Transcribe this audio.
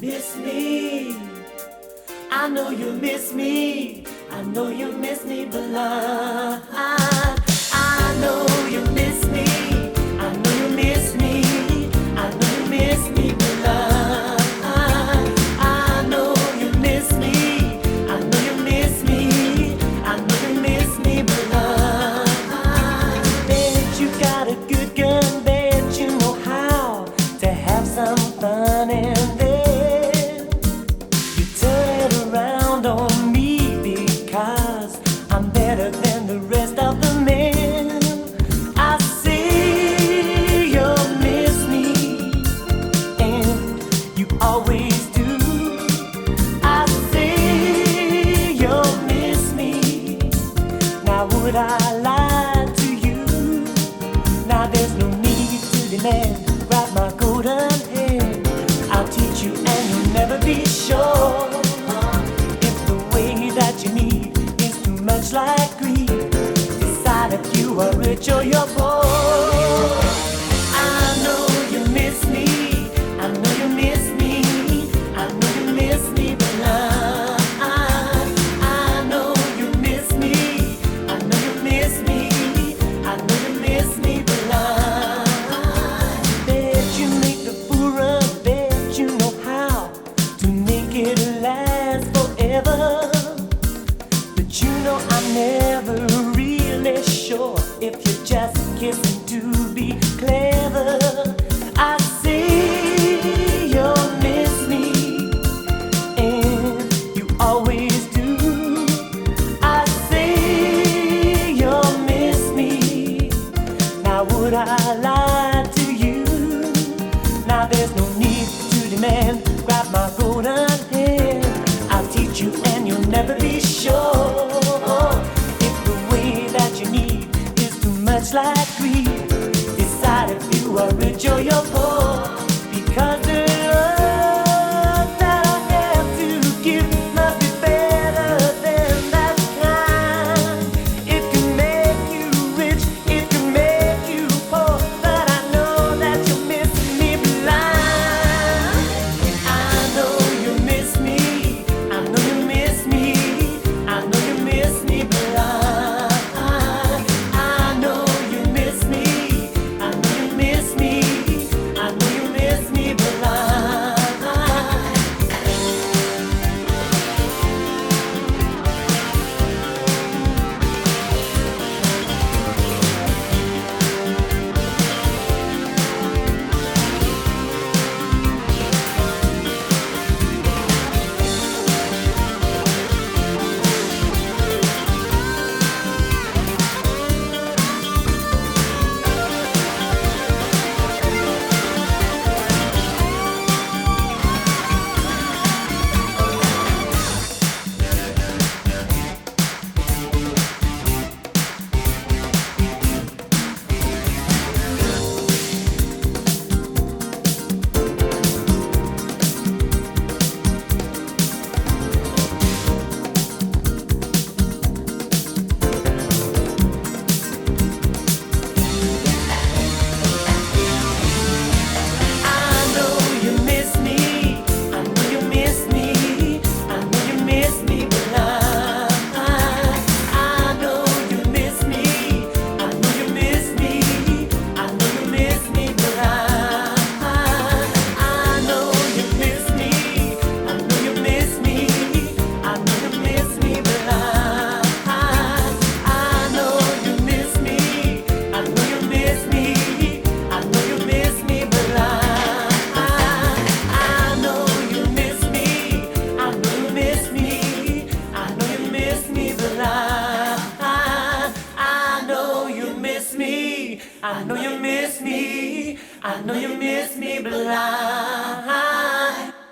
Miss me. I know you miss me. I know you miss me, but love. would I lie to you? Now there's no need to demand. Grab my golden hand. I'll teach you, and you'll never be sure if the way that you need is too much like greed. Decide if you are rich or you're poor. But you know I'm never really sure if you're just kissing to be clever. I see you'll miss me, and you always do. I see you'll miss me. Now would I lie to you? Now there's no need to demand you and you'll never be sure if the way that you need is too much like greed. Decide if you are rich or you're poor because I know you miss me. I know you miss me blind.